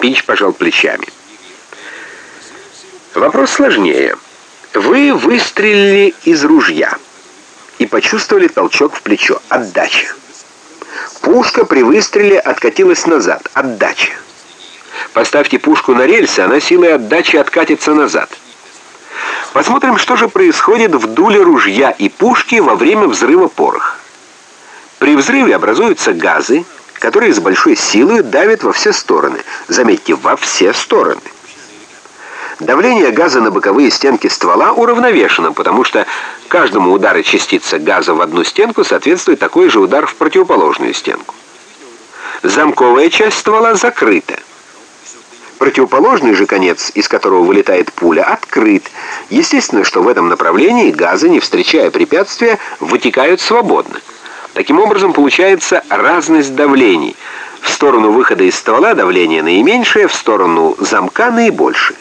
Пинч пожал плечами. Вопрос сложнее. Вы выстрелили из ружья и почувствовали толчок в плечо. Отдача. Пушка при выстреле откатилась назад. Отдача. Поставьте пушку на рельсы, она силой отдачи откатится назад. Посмотрим, что же происходит в дуле ружья и пушки во время взрыва пороха. При взрыве образуются газы, которые с большой силой давят во все стороны. Заметьте, во все стороны. Давление газа на боковые стенки ствола уравновешено, потому что каждому удару частицы газа в одну стенку соответствует такой же удар в противоположную стенку. Замковая часть ствола закрыта. Противоположный же конец, из которого вылетает пуля, открыт. Естественно, что в этом направлении газы, не встречая препятствия, вытекают свободно. Таким образом, получается разность давлений. В сторону выхода из ствола давление наименьшее, в сторону замка наибольшее.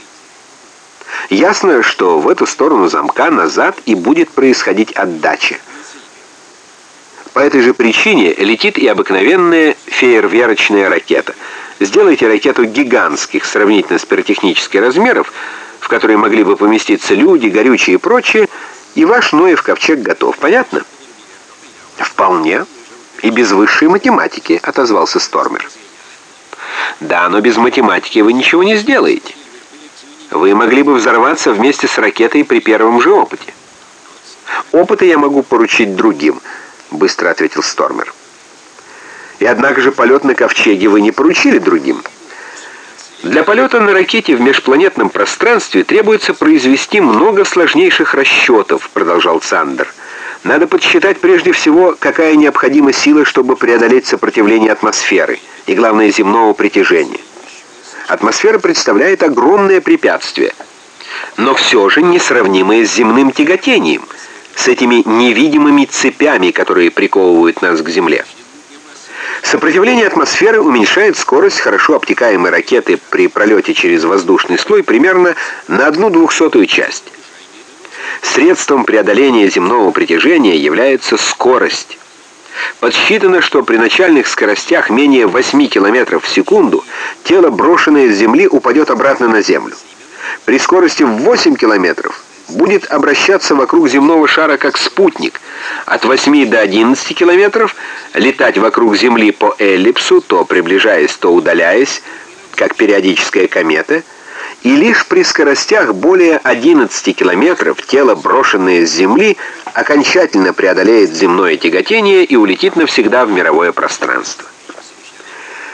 Ясно, что в эту сторону замка назад и будет происходить отдача. По этой же причине летит и обыкновенная фейерверочная ракета. Сделайте ракету гигантских, сравнительно с пиротехнических размеров, в которые могли бы поместиться люди, горючие и прочее, и ваш Ноев ковчег готов. Понятно? Вполне. И без высшей математики, отозвался Стормер. Да, но без математики вы ничего не сделаете. Вы могли бы взорваться вместе с ракетой при первом же опыте. Опыты я могу поручить другим, быстро ответил Стормер. И однако же полет на ковчеге вы не поручили другим. Для полета на ракете в межпланетном пространстве требуется произвести много сложнейших расчетов, продолжал Сандер. Надо подсчитать прежде всего, какая необходима сила, чтобы преодолеть сопротивление атмосферы и, главное, земного притяжения. Атмосфера представляет огромное препятствие, но все же несравнимое с земным тяготением, с этими невидимыми цепями, которые приковывают нас к Земле. Сопротивление атмосферы уменьшает скорость хорошо обтекаемой ракеты при пролете через воздушный слой примерно на одну двухсотую часть. Средством преодоления земного притяжения является скорость. Подсчитано, что при начальных скоростях менее 8 км в секунду тело, брошенное с Земли, упадет обратно на Землю. При скорости в 8 км будет обращаться вокруг земного шара как спутник. От 8 до 11 км летать вокруг Земли по эллипсу, то приближаясь, то удаляясь, как периодическая комета – и лишь при скоростях более 11 километров тело, брошенное с Земли, окончательно преодолеет земное тяготение и улетит навсегда в мировое пространство.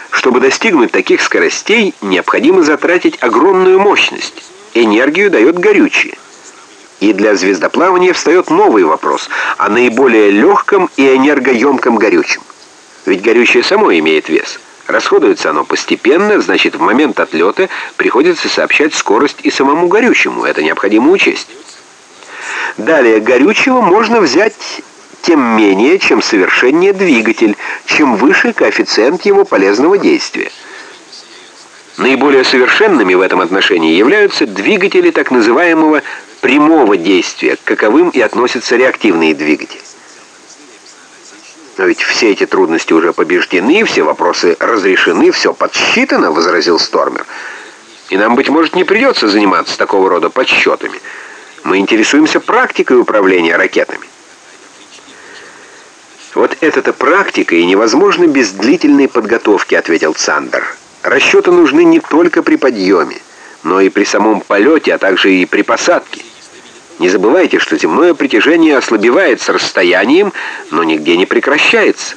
Чтобы достигнуть таких скоростей, необходимо затратить огромную мощность. Энергию дает горючее. И для звездоплавания встает новый вопрос о наиболее легком и энергоемком горючем. Ведь горючее само имеет вес – Расходуется оно постепенно, значит, в момент отлета приходится сообщать скорость и самому горючему. Это необходимо учесть. Далее, горючего можно взять тем менее, чем совершеннее двигатель, чем выше коэффициент его полезного действия. Наиболее совершенными в этом отношении являются двигатели так называемого прямого действия, к каковым и относятся реактивные двигатели. Но ведь все эти трудности уже побеждены, все вопросы разрешены, все подсчитано, возразил Стормер. И нам, быть может, не придется заниматься такого рода подсчетами. Мы интересуемся практикой управления ракетами. Вот эта-то практика и невозможно без длительной подготовки, ответил Цандер. Расчеты нужны не только при подъеме, но и при самом полете, а также и при посадке. Не забывайте, что земное притяжение ослабевает с расстоянием, но нигде не прекращается.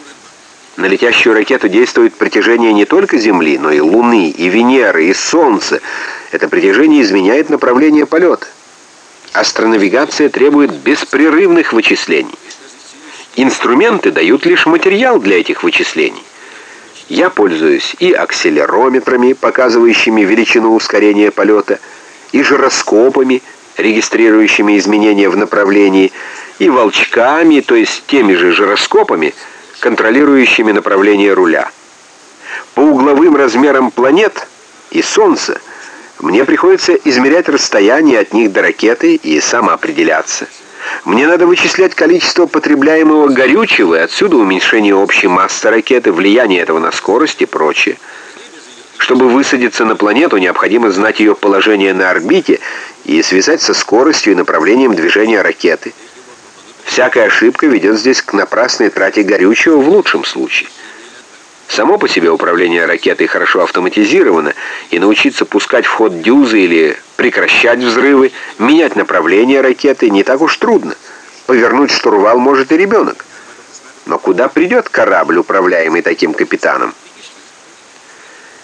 На летящую ракету действует притяжение не только Земли, но и Луны, и Венеры, и Солнца. Это притяжение изменяет направление полета. Астронавигация требует беспрерывных вычислений. Инструменты дают лишь материал для этих вычислений. Я пользуюсь и акселерометрами, показывающими величину ускорения полета, и жироскопами, регистрирующими изменения в направлении, и волчками, то есть теми же жироскопами, контролирующими направление руля. По угловым размерам планет и Солнца мне приходится измерять расстояние от них до ракеты и самоопределяться. Мне надо вычислять количество потребляемого горючего, и отсюда уменьшение общей массы ракеты, влияние этого на скорость и прочее. Чтобы высадиться на планету, необходимо знать ее положение на орбите и связать со скоростью и направлением движения ракеты. Всякая ошибка ведет здесь к напрасной трате горючего в лучшем случае. Само по себе управление ракетой хорошо автоматизировано, и научиться пускать в ход дюзы или прекращать взрывы, менять направление ракеты не так уж трудно. Повернуть штурвал может и ребенок. Но куда придет корабль, управляемый таким капитаном?